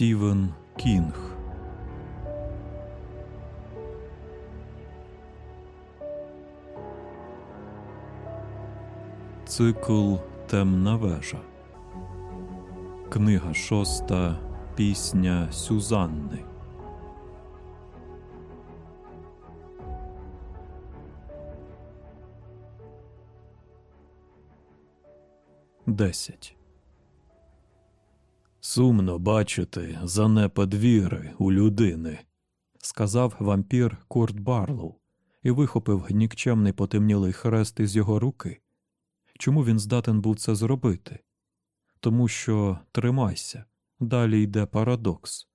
Стівен Кінг. Цикл Темна вежа. Книга шоста. Пісня Сюзанни. Десять. Сумно бачити занепад віри у людини, сказав вампір Курт Барлоу і вихопив нікчемний потемнілий хрест із його руки. Чому він здатен був це зробити? Тому що тримайся, далі йде парадокс.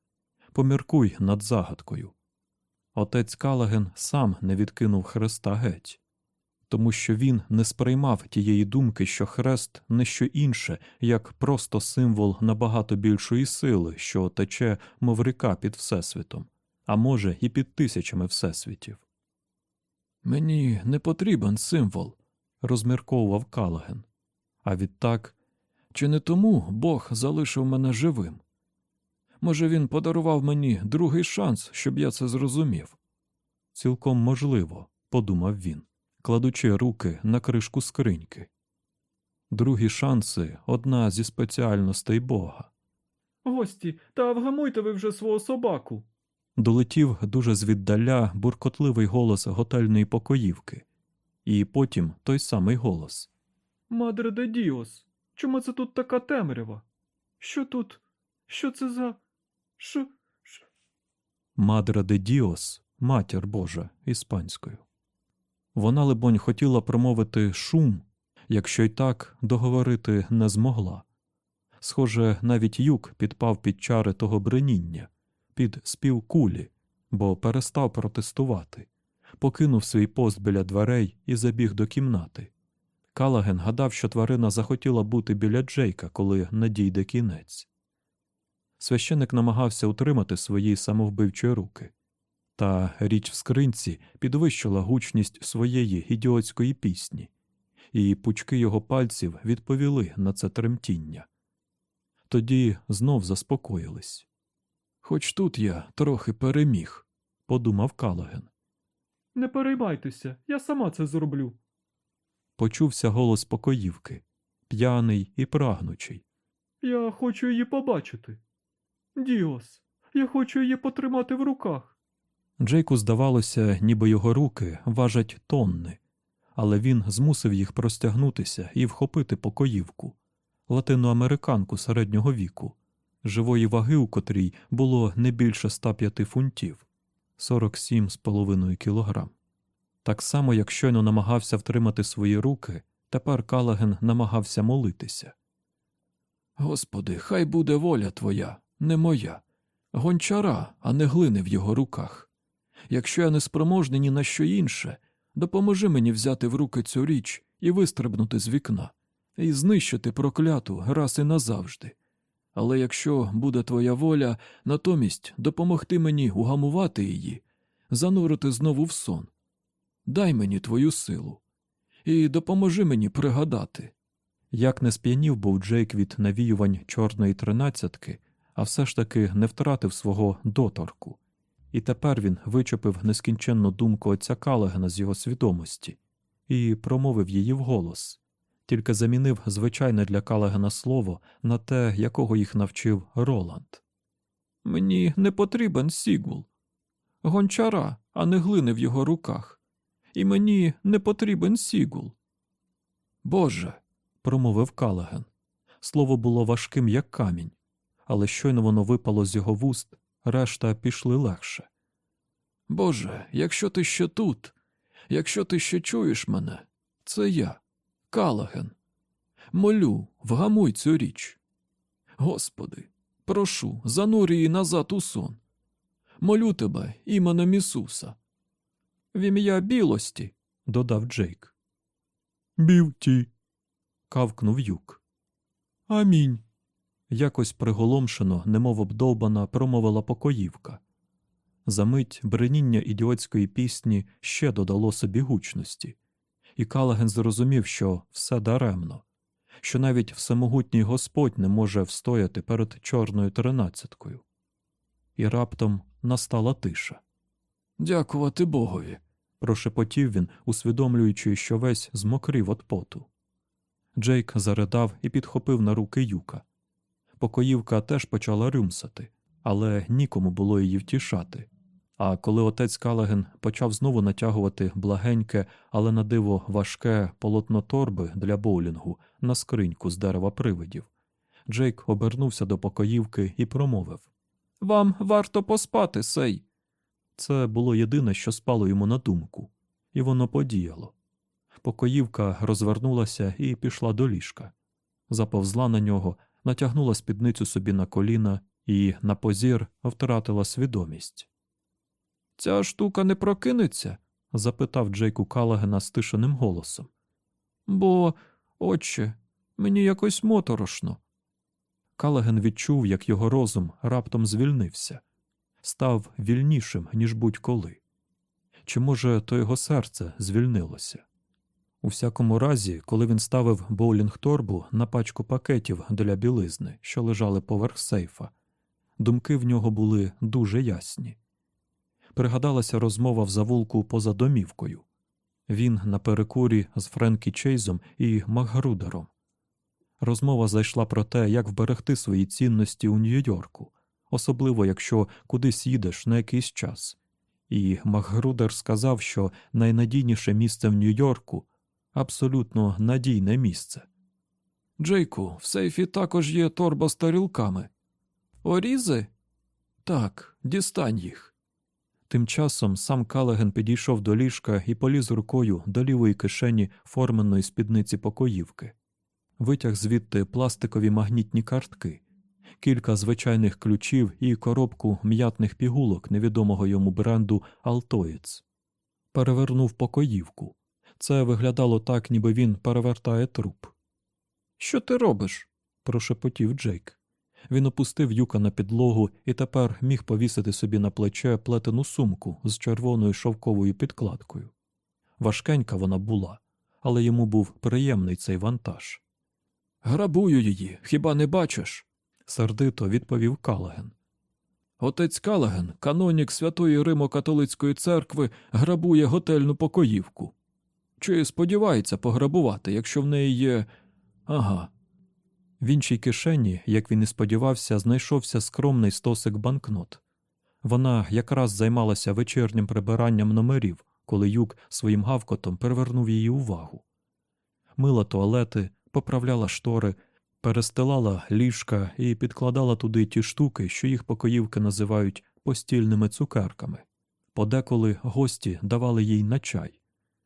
Поміркуй над загадкою. Отець Калаген сам не відкинув хреста геть тому що він не сприймав тієї думки, що хрест не що інше, як просто символ набагато більшої сили, що тече, мов ріка під Всесвітом, а може, і під тисячами всесвітів. Мені не потрібен символ, розмірковував Калаген. А відтак, чи не тому Бог залишив мене живим? Може, він подарував мені другий шанс, щоб я це зрозумів? Цілком можливо, подумав він кладучи руки на кришку скриньки. Другі шанси одна зі спеціальностей Бога. Гості, та вгамуйте ви вже свого собаку. Долетів дуже звіддаля буркотливий голос готельної покоївки, і потім той самий голос. Мадре де Діос, чому це тут така темрява? Що тут? Що це за. Що? Що? Мадре де Діос, матір Божа, іспанською. Вона, либонь, хотіла промовити шум, якщо й так договорити не змогла. Схоже, навіть юк підпав під чари того бреніння, під спів кулі, бо перестав протестувати, покинув свій пост біля дверей і забіг до кімнати. Калаген гадав, що тварина захотіла бути біля Джейка, коли надійде кінець. Священик намагався утримати свої самовбивчі руки. Та річ в скринці підвищила гучність своєї ідіотської пісні, і пучки його пальців відповіли на це тремтіння. Тоді знов заспокоїлись. Хоч тут я трохи переміг, подумав Калаген. Не переймайтеся, я сама це зроблю. Почувся голос покоївки, п'яний і прагнучий. Я хочу її побачити. Діос, я хочу її потримати в руках. Джейку здавалося, ніби його руки важать тонни, але він змусив їх простягнутися і вхопити покоївку, латиноамериканку середнього віку, живої ваги, у котрій було не більше 105 фунтів 47,5 кілограм. Так само, як щойно намагався втримати свої руки, тепер Калаген намагався молитися. Господи, хай буде воля твоя, не моя, гончара, а не глини в його руках. Якщо я не спроможний ні на що інше, допоможи мені взяти в руки цю річ і вистрибнути з вікна, і знищити прокляту раз і назавжди. Але якщо буде твоя воля, натомість допомогти мені угамувати її, занурити знову в сон. Дай мені твою силу і допоможи мені пригадати. Як не сп'янів був Джейк від навіювань чорної тринадцятки, а все ж таки не втратив свого доторку і тепер він вичепив нескінченну думку отця Калагена з його свідомості і промовив її вголос, тільки замінив звичайне для Калагена слово на те, якого їх навчив Роланд. Мені не потрібен Сігул. Гончара, а не глини в його руках. І мені не потрібен Сігул. Боже. промовив Калаген. Слово було важким, як камінь, але щойно воно випало з його вуст, решта пішли легше. Боже, якщо ти ще тут, якщо ти ще чуєш мене, це я, Калаген. Молю, вгамуй цю річ. Господи, прошу, занур її назад у сон. Молю тебе іменем Ісуса. В ім'я білості, додав Джейк. Бівті, кавкнув юк. Амінь якось приголомшено, немов обдовбана, промовила покоївка. Замить бреніння ідіотської пісні ще додало собі гучності, і Калаген зрозумів, що все даремно, що навіть всемогутній Господь не може встояти перед чорною тринадцяткою. і раптом настала тиша. Дякувати Богові. прошепотів він, усвідомлюючи, що весь змокрів від поту. Джейк заридав і підхопив на руки юка. Покоївка теж почала рюмсати, але нікому було її втішати. А коли отець Калаген почав знову натягувати благеньке, але на диво важке полотно торби для боулінгу на скриньку з дерева привидів, Джейк обернувся до покоївки і промовив Вам варто поспати, сей. Це було єдине, що спало йому на думку, і воно подіяло. Покоївка розвернулася і пішла до ліжка, заповзла на нього, натягнула спідницю собі на коліна і на позір втратила свідомість. Ця штука не прокинеться? запитав Джейку Калагена стишеним голосом. Бо, отче, мені якось моторошно. Калаген відчув, як його розум раптом звільнився, став вільнішим, ніж будь-коли. Чи, може, то його серце звільнилося? У всякому разі, коли він ставив боулінг-торбу на пачку пакетів для білизни, що лежали поверх сейфа, думки в нього були дуже ясні. Пригадалася розмова в завулку поза домівкою. Він на перекурі з Френкі Чейзом і Макгрудером. Розмова зайшла про те, як вберегти свої цінності у Нью-Йорку, особливо якщо кудись їдеш на якийсь час. І Макгрудер сказав, що найнадійніше місце в Нью-Йорку абсолютно надійне місце. Джейку, в сейфі також є торба з тарілками. Орізи? Так, дістань їх. Тим часом сам Калаген підійшов до ліжка і поліз рукою до лівої кишені форменої спідниці покоївки, витяг звідти пластикові магнітні картки, кілька звичайних ключів і коробку м'ятних пігулок невідомого йому бренду Алтоїц. Перевернув покоївку. Це виглядало так, ніби він перевертає труп. Що ти робиш? прошепотів Джейк. Він опустив юка на підлогу і тепер міг повісити собі на плече плетену сумку з червоною шовковою підкладкою. Важкенька вона була, але йому був приємний цей вантаж. Грабую її, хіба не бачиш? сердито відповів Калаген. Отець Калаген, канонік Святої Римо-католицької церкви, грабує готельну покоївку. Чи сподівається пограбувати, якщо в неї є. Ага, в іншій кишені, як він і сподівався, знайшовся скромний стосик банкнот. Вона якраз займалася вечірнім прибиранням номерів, коли юк своїм гавкотом перевернув її увагу. Мила туалети, поправляла штори, перестилала ліжка і підкладала туди ті штуки, що їх покоївки називають постільними цукерками. Подеколи гості давали їй на чай.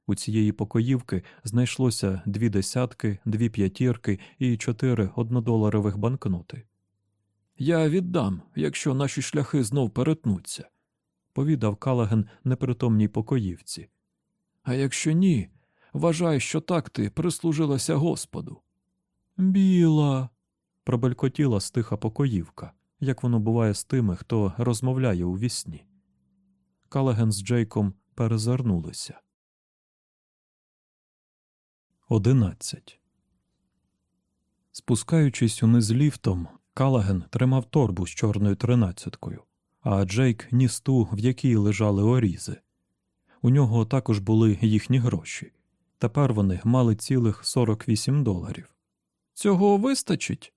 У цієї покоївки знайшлося дві десятки, дві п'ятірки і чотири однодоларових банкноти. Я віддам, якщо наші шляхи знов перетнуться, повідав Калаген непритомній покоївці. А якщо ні, вважай, що так ти прислужилася Господу. Біла. пробелькотіла стиха покоївка, як воно буває з тими, хто розмовляє у вісні. Калаген з Джейком перезирнулися. 11. Спускаючись униз ліфтом, Калаген тримав торбу з чорною тринадцяткою, а Джейк ніс ту, в якій лежали орізи. У нього також були їхні гроші. Тепер вони мали цілих 48 доларів. Цього вистачить?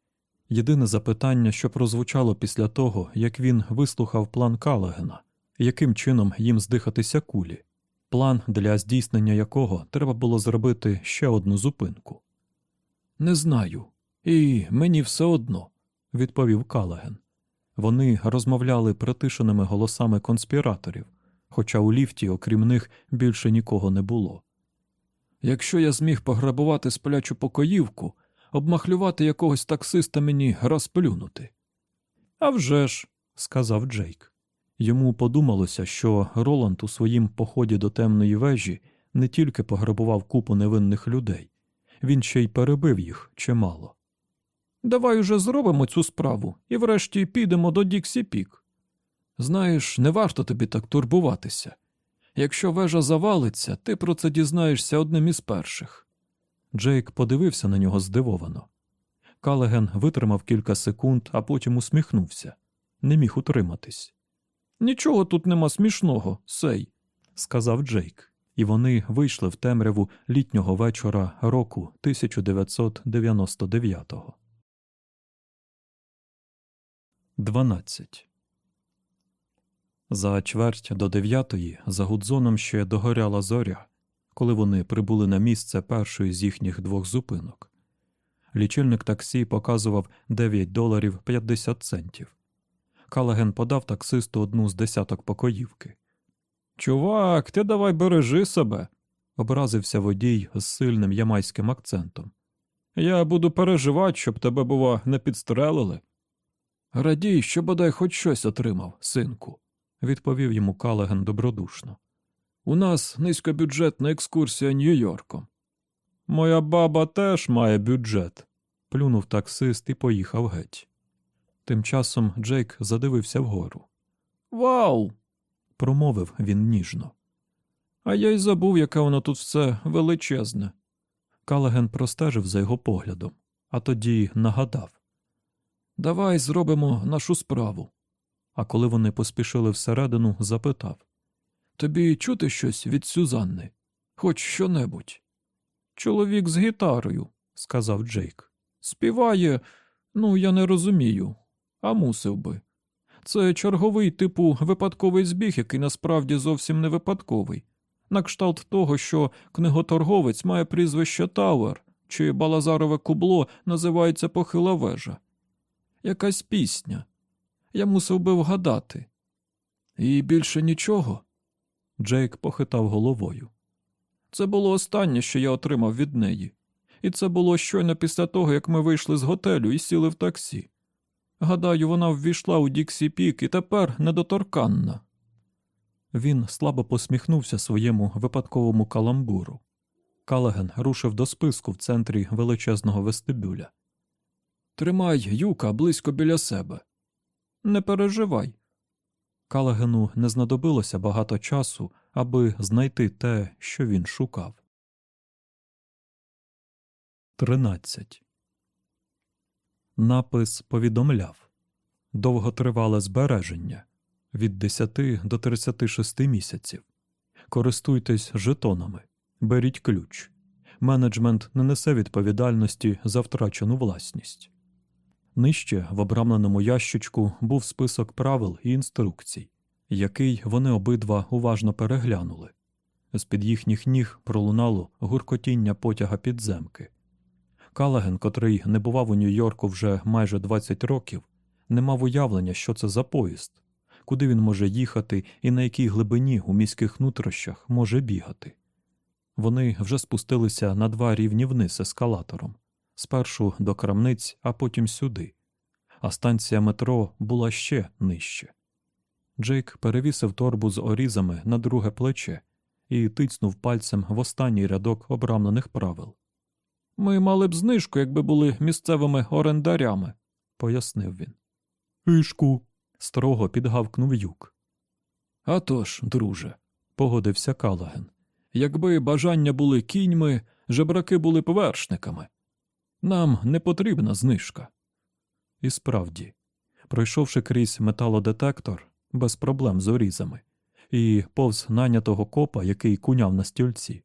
Єдине запитання, що прозвучало після того, як він вислухав план Калагена, яким чином їм здихатися кулі план, для здійснення якого треба було зробити ще одну зупинку. Не знаю, і мені все одно, відповів Калаген. Вони розмовляли притишеними голосами конспіраторів, хоча у ліфті, окрім них, більше нікого не було. Якщо я зміг пограбувати сплячу покоївку, обмахлювати якогось таксиста мені розплюнути. «А вже ж», – сказав Джейк. Йому подумалося, що Роланд у своїм поході до темної вежі не тільки пограбував купу невинних людей, він ще й перебив їх чимало. Давай уже зробимо цю справу і врешті підемо до Діксі Пік. Знаєш, не варто тобі так турбуватися. Якщо вежа завалиться, ти про це дізнаєшся одним із перших. Джейк подивився на нього здивовано. Калеген витримав кілька секунд, а потім усміхнувся, не міг утриматись Нічого тут нема смішного, сей, сказав Джейк, і вони вийшли в темряву літнього вечора року 1999-го. 12. За чверть до дев'ятої за Гудзоном ще догоряла зоря, коли вони прибули на місце першої з їхніх двох зупинок. Лічильник таксі показував 9 доларів 50 центів. Калаген подав таксисту одну з десяток покоївки. Чувак, ти давай бережи себе. Образився водій з сильним ямайським акцентом. Я буду переживати, щоб тебе, бува, не підстрелили. Радій, що бодай хоч щось отримав, синку, відповів йому Калаген добродушно. У нас низькобюджетна екскурсія Нью-Йорком. Моя баба теж має бюджет, плюнув таксист і поїхав геть. Тим часом Джейк задивився вгору. Вау! промовив він ніжно. А я й забув, яке воно тут все величезне. Калаген простежив за його поглядом, а тоді нагадав Давай зробимо нашу справу. А коли вони поспішили всередину, запитав Тобі чути щось від Сюзанни? Хоч що-небудь. Чоловік з гітарою, сказав Джейк. Співає, ну, я не розумію, а мусив би. Це черговий типу випадковий збіг, який насправді зовсім не випадковий. На кшталт того, що книготорговець має прізвище Тауер, чи Балазарове кубло називається Похила вежа. Якась пісня. Я мусив би вгадати. І більше нічого. Джейк похитав головою. Це було останнє, що я отримав від неї, і це було щойно після того, як ми вийшли з готелю і сіли в таксі. Гадаю, вона ввійшла у Діксі Пік і тепер недоторканна. Він слабо посміхнувся своєму випадковому каламбуру. Калаген рушив до списку в центрі величезного вестибюля. Тримай юка близько біля себе. Не переживай. Калагену не знадобилося багато часу, аби знайти те, що він шукав. 13. Напис повідомляв довготривале збереження від 10 до 36 місяців. Користуйтесь жетонами, беріть ключ. Менеджмент не несе відповідальності за втрачену власність. Нижче в обрамленому ящичку був список правил і інструкцій, який вони обидва уважно переглянули. З під їхніх ніг пролунало гуркотіння потяга підземки. Калаген, котрий не бував у Нью-Йорку вже майже 20 років, не мав уявлення, що це за поїзд, куди він може їхати і на якій глибині у міських нутрощах може бігати. Вони вже спустилися на два рівні вниз ескалатором спершу до крамниць, а потім сюди, а станція метро була ще нижче. Джейк перевісив торбу з орізами на друге плече і тицнув пальцем в останній рядок обрамлених правил. Ми мали б знижку, якби були місцевими орендарями, пояснив він. Ішку. строго підгавкнув юк. «А тож, друже, погодився Калаген. Якби бажання були кіньми, жебраки були б вершниками. Нам не потрібна знижка. І справді, пройшовши крізь металодетектор без проблем з орізами, і повз нанятого копа, який куняв на стільці,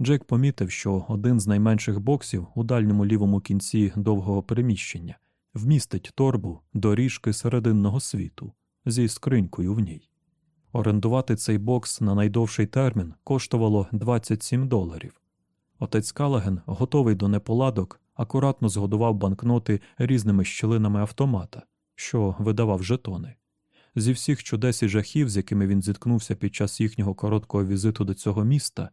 Джек помітив, що один з найменших боксів у дальньому лівому кінці довгого переміщення вмістить торбу доріжки серединного світу зі скринькою в ній. Орендувати цей бокс на найдовший термін коштувало 27 доларів. Отець Калаген, готовий до неполадок, акуратно згодував банкноти різними щілинами автомата, що видавав жетони. Зі всіх чудес і жахів, з якими він зіткнувся під час їхнього короткого візиту до цього міста,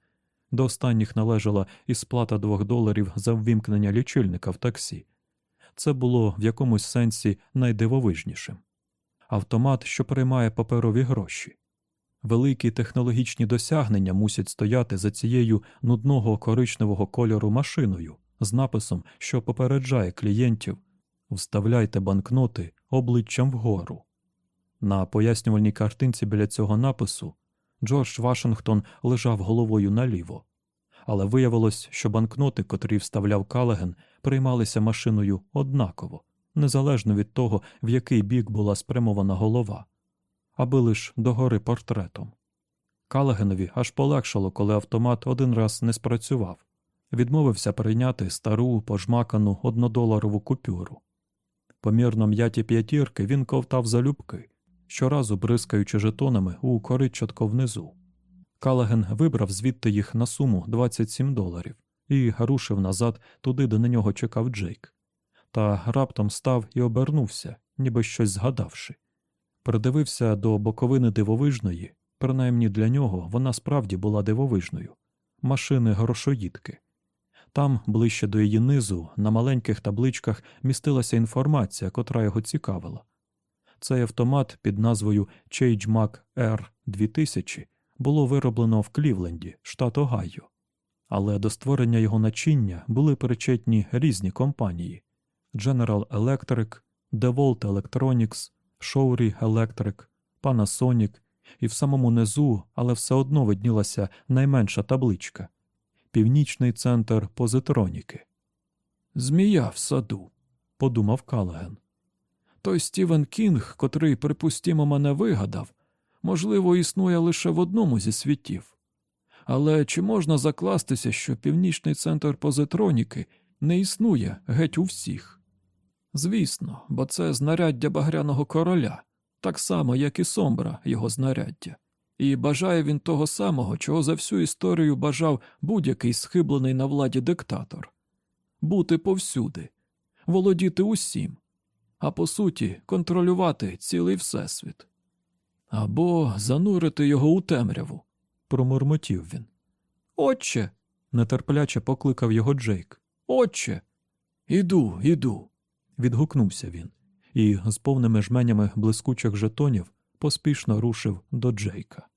до останніх належала і сплата двох доларів за ввімкнення лічильника в таксі. Це було в якомусь сенсі найдивовижнішим. Автомат, що приймає паперові гроші. Великі технологічні досягнення мусять стояти за цією нудного коричневого кольору машиною з написом, що попереджає клієнтів вставляйте банкноти обличчям вгору. На пояснювальній картинці біля цього напису Джордж Вашингтон лежав головою наліво, але виявилось, що банкноти, котрі вставляв Калаген, приймалися машиною однаково, незалежно від того, в який бік була спрямована голова аби лиш догори портретом. Калагенові аж полегшало, коли автомат один раз не спрацював, відмовився прийняти стару пожмакану однодоларову купюру. Помірно м'яті п'ятірки він ковтав залюбки, щоразу бризкаючи жетонами у коричатко внизу. Калаген вибрав звідти їх на суму 27 доларів і рушив назад туди, де на нього чекав Джейк. Та раптом став і обернувся, ніби щось згадавши. Придивився до боковини дивовижної, принаймні для нього вона справді була дивовижною машини грошоїдки. Там, ближче до її низу, на маленьких табличках містилася інформація, котра його цікавила. Цей автомат під назвою ChangeMac R2000 було вироблено в Клівленді, штат Огайо. Але до створення його начиння були причетні різні компанії General Electric, DeWalt Electronics, Shory Electric, Panasonic, і в самому низу, але все одно виднілася найменша табличка Північний центр позитроніки. Змія в саду, подумав Калаген. Той Стівен Кінг, котрий, припустімо, мене вигадав, можливо, існує лише в одному зі світів. Але чи можна закластися, що північний центр позитроніки не існує геть у всіх? Звісно, бо це знаряддя багряного короля, так само, як і Сомбра, його знаряддя, і бажає він того самого, чого за всю історію бажав будь-який схиблений на владі диктатор бути повсюди, володіти усім, а по суті, контролювати цілий всесвіт. Або занурити його у темряву, промурмотів він. Отче. нетерпляче покликав його Джейк. Отче. Іду, іду. відгукнувся він і з повними жменями блискучих жетонів поспішно рушив до Джейка.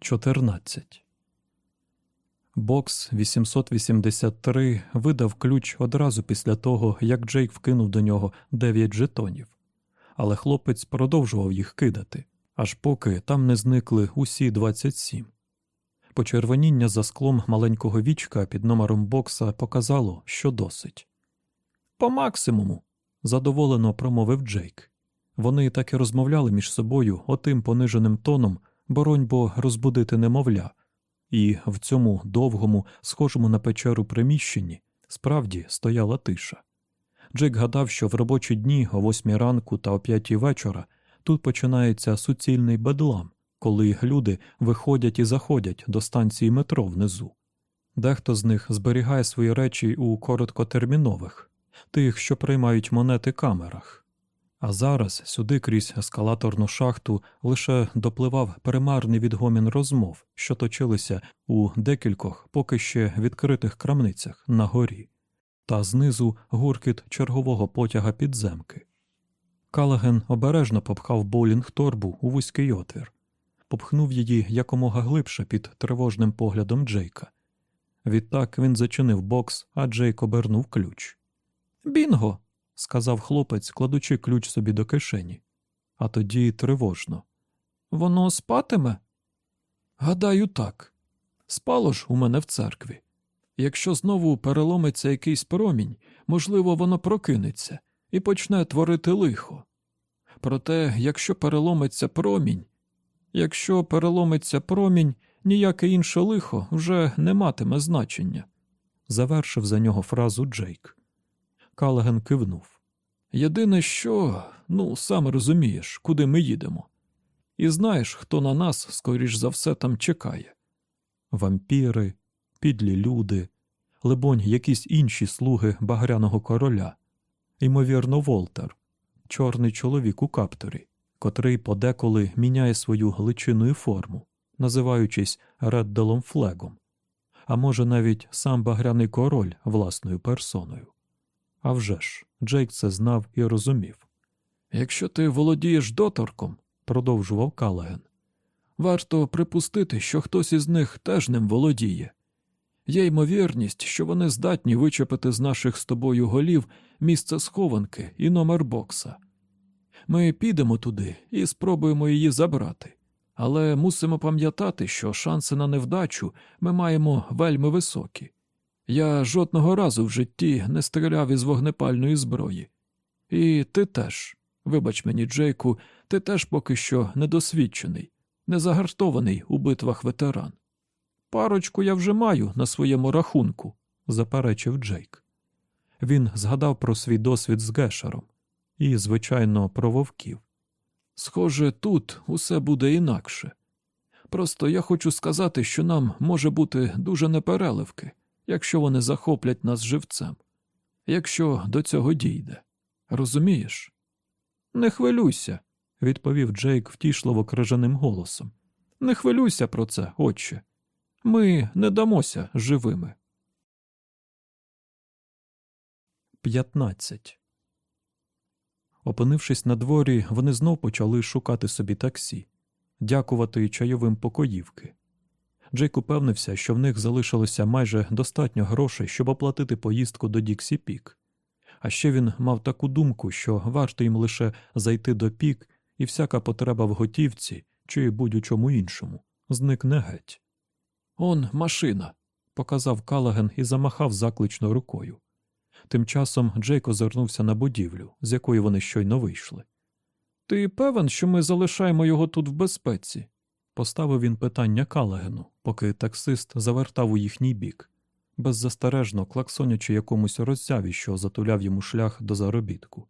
14. Бокс 883 видав ключ одразу після того, як Джейк вкинув до нього 9 жетонів, але хлопець продовжував їх кидати, аж поки там не зникли усі 27. Почервоніння за склом маленького вічка під номером бокса показало, що досить. По максимуму, задоволено промовив Джейк. Вони так і розмовляли між собою отим пониженим тоном, боронь бо розбудити немовля, і в цьому довгому, схожому на печеру приміщенні справді стояла тиша. Джейк гадав, що в робочі дні о восьмій ранку та о п'ятій вечора тут починається суцільний бедлам, коли люди виходять і заходять до станції метро внизу. Дехто з них зберігає свої речі у короткотермінових, тих, що приймають монети камерах. А зараз сюди крізь ескалаторну шахту лише допливав примарний відгомін розмов, що точилися у декількох поки ще відкритих крамницях на горі, та знизу гуркіт чергового потяга підземки. Калаген обережно попхав боулінг торбу у вузький отвір, попхнув її якомога глибше під тривожним поглядом Джейка. Відтак він зачинив бокс, а Джейк обернув ключ. Бінго! Сказав хлопець, кладучи ключ собі до кишені, а тоді тривожно. Воно спатиме? Гадаю, так. Спало ж у мене в церкві. Якщо знову переломиться якийсь промінь, можливо, воно прокинеться і почне творити лихо. Проте, якщо переломиться промінь, якщо переломиться промінь, ніяке інше лихо вже не матиме значення, завершив за нього фразу Джейк. Калаген кивнув. Єдине, що, ну, сам розумієш, куди ми їдемо. І знаєш, хто на нас, скоріш за все, там чекає. Вампіри, підлі люди, либонь, якісь інші слуги багряного короля, ймовірно, Волтер, чорний чоловік у капторі, котрий подеколи міняє свою гличинну форму, називаючись Редделом Флегом, а може навіть сам багряний король власною персоною. А вже ж, Джейк це знав і розумів. Якщо ти володієш доторком, продовжував Калаген, варто припустити, що хтось із них теж ним володіє. Є ймовірність, що вони здатні вичепити з наших з тобою голів місце схованки і номер бокса. Ми підемо туди і спробуємо її забрати, але мусимо пам'ятати, що шанси на невдачу ми маємо вельми високі. Я жодного разу в житті не стріляв із вогнепальної зброї. І ти теж, Вибач мені, Джейку, ти теж поки що недосвідчений, незагартований у битвах ветеран. Парочку я вже маю на своєму рахунку, заперечив Джейк. Він згадав про свій досвід з Гешером і, звичайно, про вовків. Схоже, тут усе буде інакше. Просто я хочу сказати, що нам може бути дуже непереливки, якщо вони захоплять нас живцем, якщо до цього дійде. Розумієш? Не хвилюйся, відповів Джейк втішливо крижаним голосом. Не хвилюйся про це, отче. Ми не дамося живими. 15. Опинившись на дворі, вони знов почали шукати собі таксі, дякувати чайовим покоївки. Джейк упевнився, що в них залишилося майже достатньо грошей, щоб оплатити поїздку до Діксі Пік. А ще він мав таку думку, що варто їм лише зайти до пік, і всяка потреба в готівці чи будь-у чому іншому зникне геть. Он машина, показав Калаген і замахав заклично рукою. Тим часом Джейк озирнувся на будівлю, з якої вони щойно вийшли. Ти певен, що ми залишаємо його тут в безпеці? Поставив він питання Калагену, поки таксист завертав у їхній бік, беззастережно клаксонячи якомусь роззяві, що затуляв йому шлях до заробітку.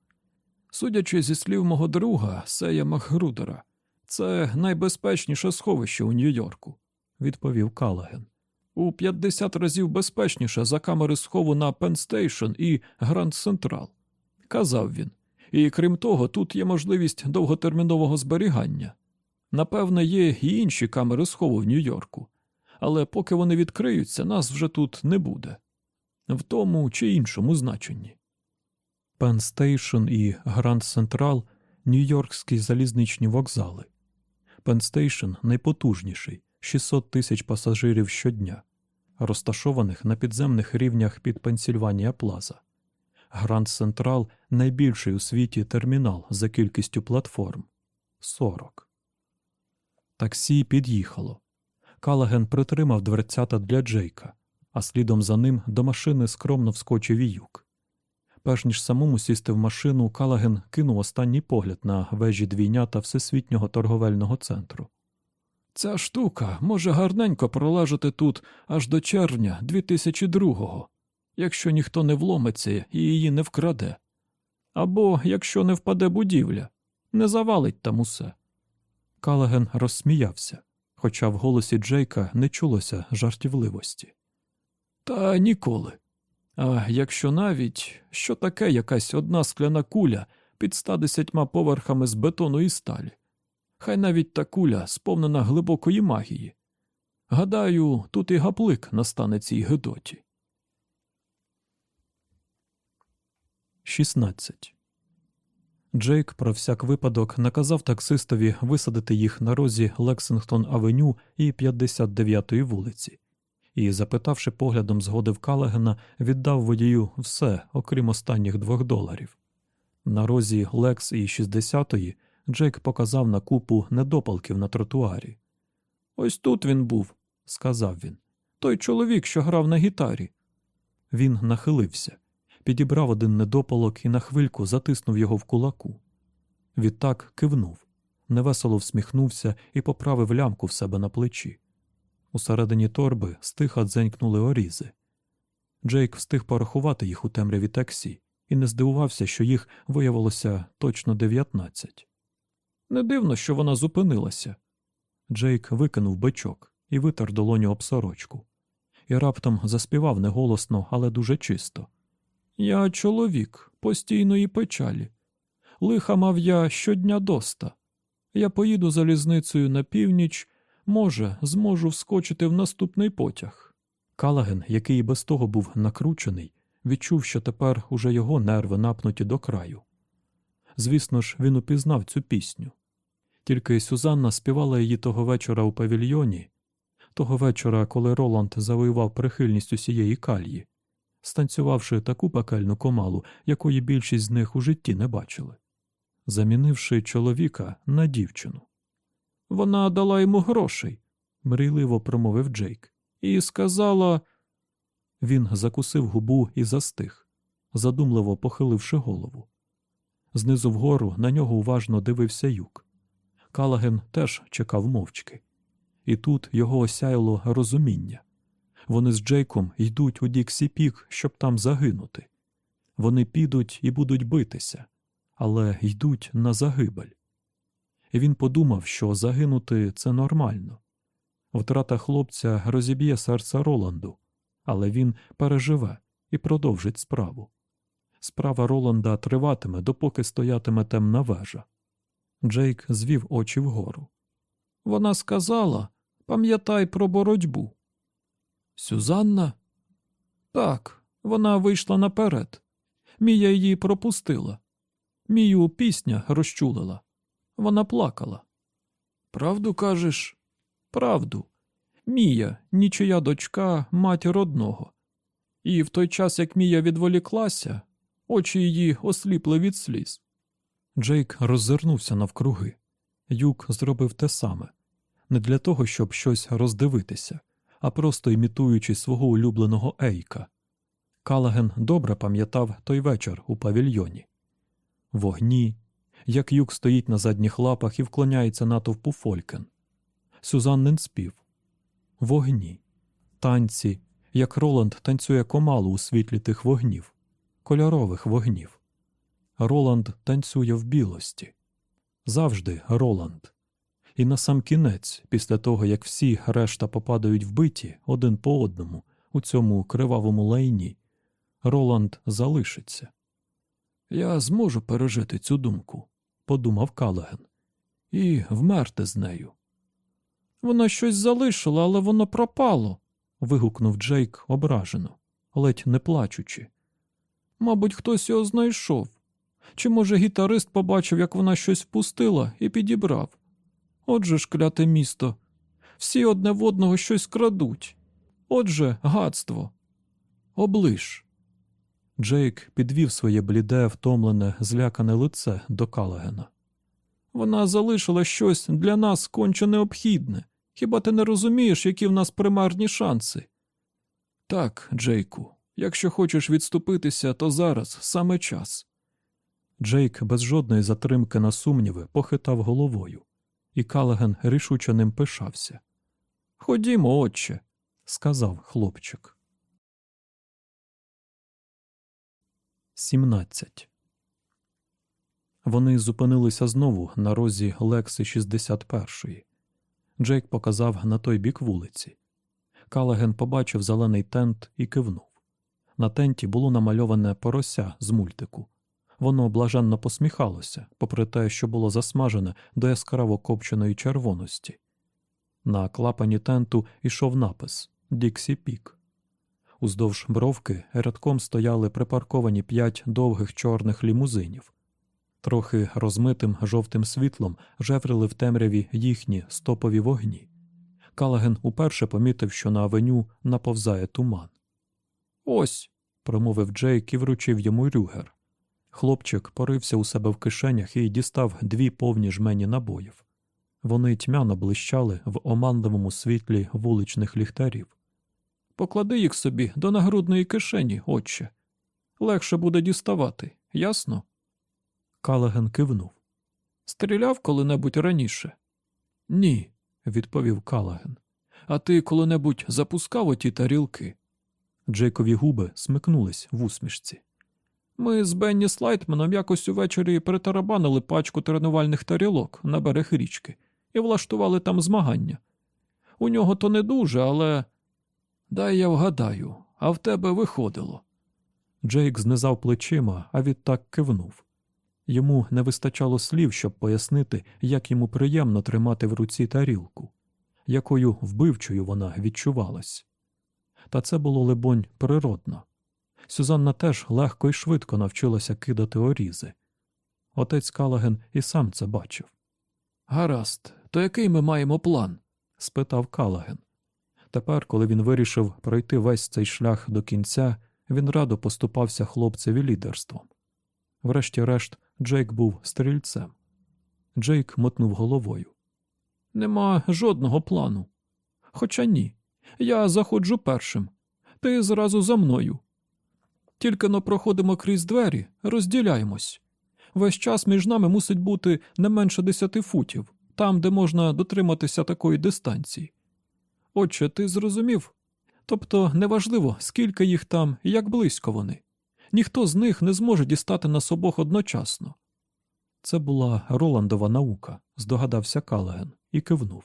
Судячи зі слів мого друга, Сея Махгрудера, це найбезпечніше сховище у Нью-Йорку, відповів Калаген. У 50 разів безпечніше за камери схову на Пенстейшн і Гранд Централ, казав він. І крім того, тут є можливість довготермінового зберігання. Напевне, є і інші камери схову в Нью-Йорку, але поки вони відкриються, нас вже тут не буде в тому чи іншому значенні. Пенстейшн і Гранд Централ Нью-Йоркські залізничні вокзали. Пенстейшн найпотужніший 600 тисяч пасажирів щодня, розташованих на підземних рівнях під Пенсільванія Плаза. Гранд Централ найбільший у світі термінал за кількістю платформ 40. Таксі під'їхало. Калаген притримав дверцята для Джейка, а слідом за ним до машини скромно вскочив і юк. Перш ніж самому сісти в машину, Калаген кинув останній погляд на вежі двійнята Всесвітнього торговельного центру. Ця штука може гарненько пролежати тут аж до червня 2002-го, якщо ніхто не вломиться і її не вкраде. Або якщо не впаде будівля, не завалить там усе. Калаген розсміявся, хоча в голосі Джейка не чулося жартівливості. Та ніколи. А якщо навіть що таке якась одна скляна куля під 110 поверхами з бетону і сталі, хай навіть та куля сповнена глибокої магії. Гадаю, тут і гаплик настане цій Гедоті. 16. Джейк про всяк випадок наказав таксистові висадити їх на розі Лексингтон Авеню і 59-ї вулиці, і, запитавши поглядом згоди в Калагена, віддав водію все, окрім останніх двох доларів. На розі Лекс і 60-ї Джейк показав на купу недопалків на тротуарі. Ось тут він був, сказав він. Той чоловік, що грав на гітарі. Він нахилився підібрав один недопалок і на хвильку затиснув його в кулаку. Відтак кивнув, невесело всміхнувся і поправив лямку в себе на плечі. Усередині торби стиха дзенькнули орізи. Джейк встиг порахувати їх у темряві таксі і не здивувався, що їх виявилося точно дев'ятнадцять. Не дивно, що вона зупинилася. Джейк викинув бичок і витер долоню об сорочку. І раптом заспівав неголосно, але дуже чисто. Я чоловік постійної печалі. Лиха мав я щодня доста. Я поїду залізницею на північ, може, зможу вскочити в наступний потяг. Калаген, який без того був накручений, відчув, що тепер уже його нерви напнуті до краю. Звісно ж, він упізнав цю пісню. Тільки Сюзанна співала її того вечора у павільйоні, того вечора, коли Роланд завоював прихильність усієї кальї станцювавши таку пекельну комалу, якої більшість з них у житті не бачили, замінивши чоловіка на дівчину. Вона дала йому грошей, мрійливо промовив Джейк, і сказала. Він закусив губу і застиг, задумливо похиливши голову. Знизу вгору на нього уважно дивився юк. Калаген теж чекав мовчки. І тут його осяяло розуміння. Вони з Джейком йдуть у Діксі Пік, щоб там загинути. Вони підуть і будуть битися, але йдуть на загибель. І він подумав, що загинути це нормально. Втрата хлопця розіб'є серце Роланду, але він переживе і продовжить справу. Справа Роланда триватиме, допоки стоятиме темна вежа. Джейк звів очі вгору. Вона сказала пам'ятай про боротьбу. Сюзанна? Так, вона вийшла наперед. Мія її пропустила. Мію пісня розчулила. Вона плакала. Правду кажеш? Правду. Мія, нічия дочка, матір одного. І в той час, як Мія відволіклася, очі її осліпли від сліз. Джейк роззирнувся навкруги. Юк зробив те саме не для того, щоб щось роздивитися, а просто імітуючи свого улюбленого Ейка. Калаген добре пам'ятав той вечір у павільйоні. Вогні, як юк стоїть на задніх лапах і вклоняється натовпу Фолькен. Сюзаннин спів. Вогні, танці, як Роланд танцює комалу у світлі тих вогнів, кольорових вогнів. Роланд танцює в білості. Завжди Роланд. І на сам кінець, після того як всі решта попадають вбиті один по одному у цьому кривавому лайні, Роланд залишиться. Я зможу пережити цю думку, подумав Калаген, і вмерти з нею. Вона щось залишила, але воно пропало. вигукнув Джейк ображено, ледь не плачучи. Мабуть, хтось його знайшов. Чи, може, гітарист побачив, як вона щось впустила і підібрав. Отже ж, кляте місто, всі одне в одного щось крадуть. Отже, гадство. Оближ. Джейк підвів своє бліде, втомлене, злякане лице до Калагена. Вона залишила щось для нас конче необхідне. Хіба ти не розумієш, які в нас примарні шанси? Так, Джейку, якщо хочеш відступитися, то зараз саме час. Джейк без жодної затримки на сумніви похитав головою, і Калаген рішуче ним пишався. Ходімо, отче, сказав хлопчик. 17. Вони зупинилися знову на розі Лекси 61-ї. Джейк показав на той бік вулиці. Калаген побачив зелений тент і кивнув. На тенті було намальоване порося з мультику. Воно блаженно посміхалося, попри те, що було засмажене до яскраво копченої червоності. На клапані тенту йшов напис Діксі Пік. Уздовж бровки рядком стояли припарковані п'ять довгих чорних лімузинів. Трохи розмитим жовтим світлом жеврили в темряві їхні стопові вогні. Калаген уперше помітив, що на авеню наповзає туман. Ось, промовив Джейк і вручив йому рюгер. Хлопчик порився у себе в кишенях і дістав дві повні жмені набоїв. Вони тьмяно блищали в оманливому світлі вуличних ліхтарів. Поклади їх собі до нагрудної кишені, отче. Легше буде діставати, ясно? Калаген кивнув. Стріляв коли-небудь раніше? Ні, відповів Калаген. А ти коли-небудь запускав оті тарілки? Джейкові губи смикнулись в усмішці. Ми з Бенні Слайтменом якось увечері перетарабанили пачку тренувальних тарілок на берег річки і влаштували там змагання. У нього то не дуже, але. Дай я вгадаю, а в тебе виходило. Джейк знизав плечима, а відтак кивнув. Йому не вистачало слів, щоб пояснити, як йому приємно тримати в руці тарілку, якою вбивчою вона відчувалась. Та це було, либонь, природно. Сюзанна теж легко і швидко навчилася кидати орізи. Отець Калаген і сам це бачив. Гаразд, то який ми маємо план? спитав Калаген. Тепер, коли він вирішив пройти весь цей шлях до кінця, він радо поступався хлопцеві лідерством. Врешті-решт, Джейк був стрільцем. Джейк мотнув головою. Нема жодного плану. Хоча ні. Я заходжу першим. Ти зразу за мною. Тільки но проходимо крізь двері, розділяємось. Весь час між нами мусить бути не менше десяти футів, там, де можна дотриматися такої дистанції. Отче, ти зрозумів? Тобто неважливо, скільки їх там і як близько вони. Ніхто з них не зможе дістати нас обох одночасно. Це була Роландова наука, здогадався Калаген і кивнув.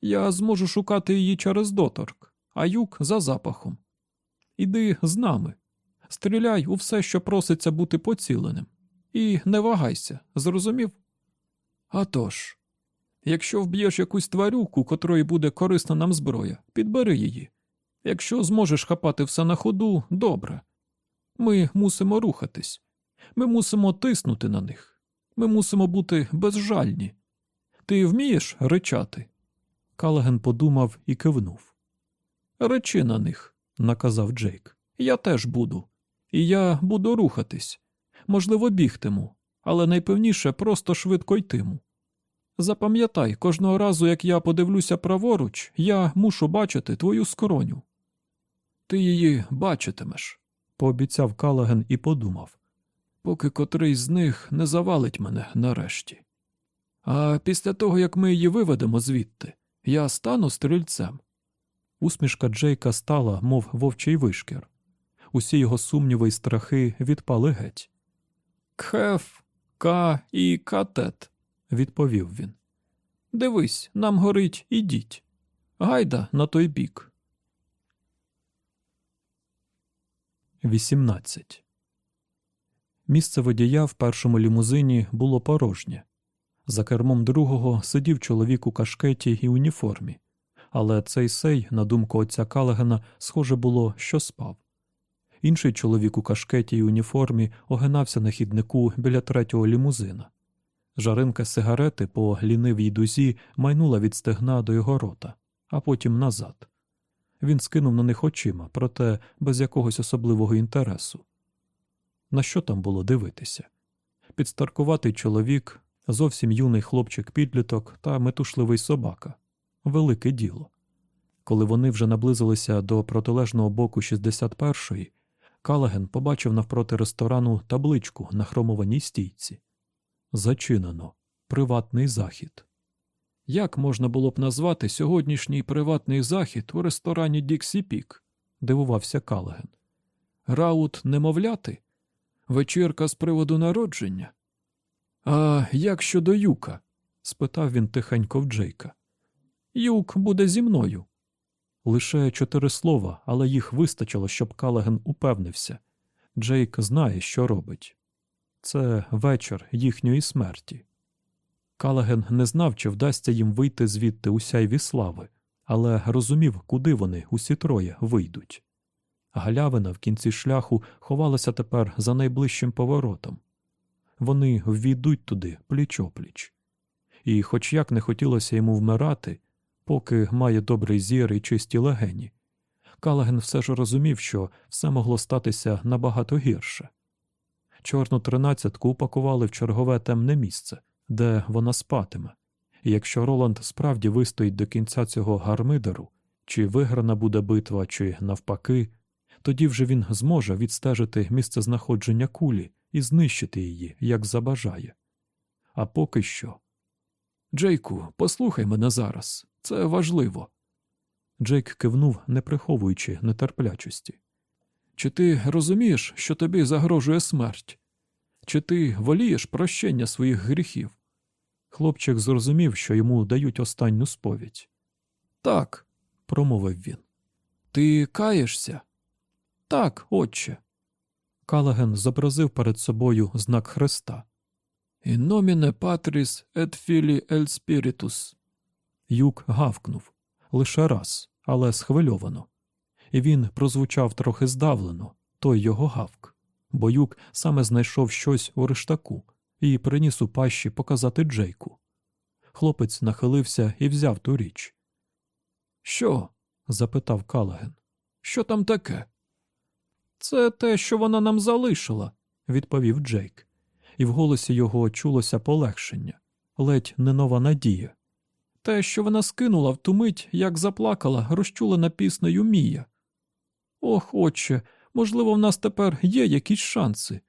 Я зможу шукати її через доторк, а юк за запахом. Іди з нами, стріляй у все, що проситься бути поціленим, і не вагайся, зрозумів? А тож, якщо вб'єш якусь тварюку, котрої буде корисна нам зброя, підбери її. Якщо зможеш хапати все на ходу, добре. Ми мусимо рухатись, ми мусимо тиснути на них, ми мусимо бути безжальні. Ти вмієш речати? Калаген подумав і кивнув. Речи на них, наказав Джейк. Я теж буду. І я буду рухатись. Можливо, бігтиму, але найпевніше просто швидко йтиму. Запам'ятай, кожного разу, як я подивлюся праворуч, я мушу бачити твою скроню. Ти її бачитимеш, пообіцяв Калаген і подумав. Поки котрий з них не завалить мене нарешті. А після того, як ми її виведемо звідти, я стану стрільцем. Усмішка Джейка стала, мов вовчий вишкір. Усі його сумніви й страхи відпали геть. Кхеф, ка і катет, відповів він. Дивись, нам горить, ідіть. Гайда на той бік. 18. Місце водія в першому лімузині було порожнє. За кермом другого сидів чоловік у кашкеті і уніформі, але цей сей, на думку отця Калагена, схоже було, що спав. Інший чоловік у кашкеті й уніформі огинався на хіднику біля третього лімузина. Жаринка сигарети по лінивій дузі майнула від стегна до його рота, а потім назад. Він скинув на них очима, проте без якогось особливого інтересу. На що там було дивитися? Підстаркуватий чоловік, зовсім юний хлопчик-підліток та метушливий собака велике діло. Коли вони вже наблизилися до протилежного боку 61-ї, Калаген побачив навпроти ресторану табличку на хромованій стійці. Зачинено. Приватний захід. Як можна було б назвати сьогоднішній приватний захід у ресторані Діксі Пік? дивувався Калаген. Раут немовляти? Вечірка з приводу народження? А як щодо юка? спитав він тихенько в Джейка. Юк буде зі мною. Лише чотири слова, але їх вистачило, щоб Калаген упевнився. Джейк знає, що робить. Це вечір їхньої смерті. Калаген не знав, чи вдасться їм вийти звідти у сяйві слави, але розумів, куди вони усі троє вийдуть. Галявина в кінці шляху ховалася тепер за найближчим поворотом. Вони ввійдуть туди пліч опліч. І, хоч як не хотілося йому вмирати, поки має добрий зір і чисті легені, Калаген все ж розумів, що все могло статися набагато гірше. Чорну тринадцятку упакували в чергове темне місце, де вона спатиме, і якщо Роланд справді вистоїть до кінця цього гармидеру, чи виграна буде битва, чи навпаки, тоді вже він зможе відстежити місце знаходження кулі і знищити її, як забажає. А поки що. Джейку, послухай мене зараз, це важливо. Джейк кивнув, не приховуючи нетерплячості. Чи ти розумієш, що тобі загрожує смерть? Чи ти волієш прощення своїх гріхів? Хлопчик зрозумів, що йому дають останню сповідь. Так, промовив він. Ти каєшся? Так, отче. Калаген зобразив перед собою знак Христа. «In nomine Patris et Filii el Spiritus». Юк гавкнув лише раз, але схвильовано, і він прозвучав трохи здавлено, той його гавк, бо юк саме знайшов щось у рештаку і приніс у пащі показати Джейку. Хлопець нахилився і взяв ту річ. Що? запитав Калаген. Що там таке? Це те, що вона нам залишила, відповів Джейк, і в голосі його чулося полегшення, ледь не нова надія. Те, що вона скинула в ту мить, як заплакала, розчулена піснею Мія. Ох, отче, можливо, в нас тепер є якісь шанси.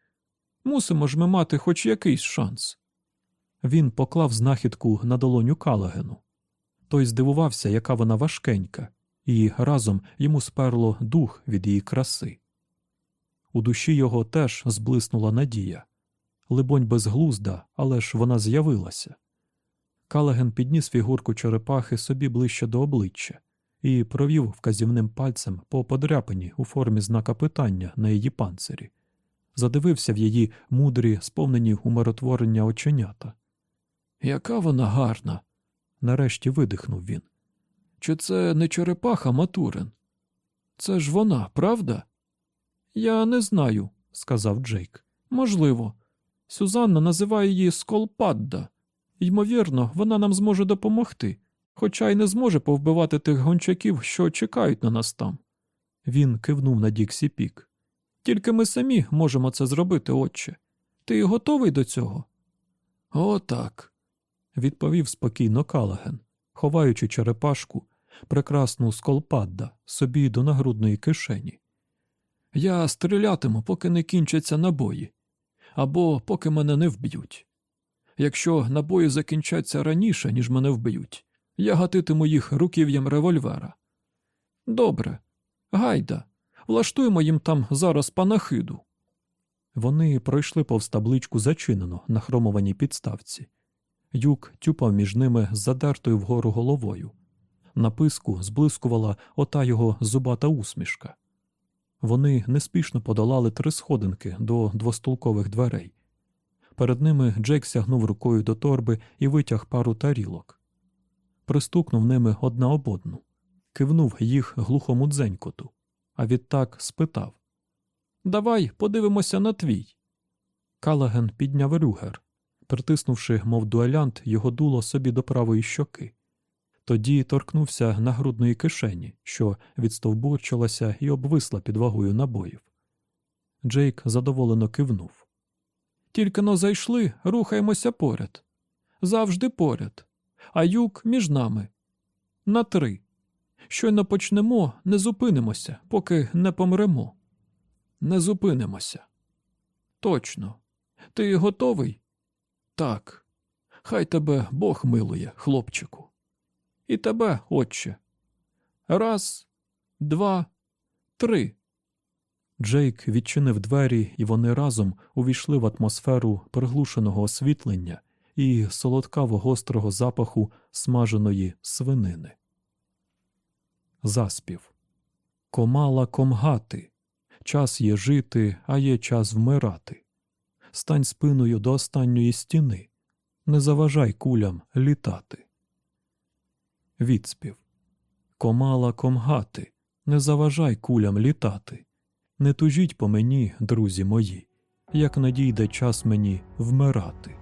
Мусимо ж ми мати хоч якийсь шанс. Він поклав знахідку на долоню Калагену. Той здивувався, яка вона важкенька, і разом йому сперло дух від її краси. У душі його теж зблиснула надія. Либонь, безглузда, але ж вона з'явилася. Калаген підніс фігурку черепахи собі ближче до обличчя і провів вказівним пальцем по подряпині у формі знака питання на її панцирі, задивився в її мудрі, сповнені умиротворення оченята. Яка вона гарна. Нарешті видихнув він. Чи це не черепаха Матурин? Це ж вона, правда? Я не знаю, сказав Джейк. Можливо. Сюзанна називає її Сколпадда. Ймовірно, вона нам зможе допомогти, хоча й не зможе повбивати тих гончаків, що чекають на нас там. Він кивнув на Діксі Пік. Тільки ми самі можемо це зробити, отче. Ти готовий до цього? «О, так», – відповів спокійно Калаген, ховаючи черепашку, прекрасну сколпадда, собі до нагрудної кишені. Я стрілятиму, поки не кінчаться набої, або поки мене не вб'ють. Якщо набої закінчаться раніше, ніж мене вб'ють, я гатитиму їх руків'ям револьвера. Добре, гайда, влаштуємо їм там зараз панахиду. Вони пройшли повз табличку зачинено на хромованій підставці. Юк тюпав між ними з задертою вгору головою. На писку зблискувала ота його зубата усмішка. Вони неспішно подолали три сходинки до двостулкових дверей. Перед ними Джек сягнув рукою до торби і витяг пару тарілок. Пристукнув ними одна об одну, кивнув їх глухому дзенькоту, а відтак спитав Давай подивимося на твій. Калаген підняв рюгер, притиснувши, мов дуелянт, його дуло собі до правої щоки. Тоді торкнувся нагрудної кишені, що відстовбурчилася і обвисла під вагою набоїв. Джейк задоволено кивнув. Тільки но зайшли, рухаємося поряд. Завжди поряд. А юг між нами. На три. Щойно почнемо, не зупинимося, поки не помремо. Не зупинимося. Точно. Ти готовий? Так. Хай тебе Бог милує, хлопчику. І тебе, отче. Раз, два, три. Джейк відчинив двері, і вони разом увійшли в атмосферу приглушеного освітлення і солодкаво гострого запаху смаженої свинини. Заспів Комала комгати. Час є жити, а є час вмирати. Стань спиною до останньої стіни. Не заважай кулям літати. Відспів Комала комгати. Не заважай кулям літати. Не тужіть по мені, друзі мої, як надійде час мені вмирати.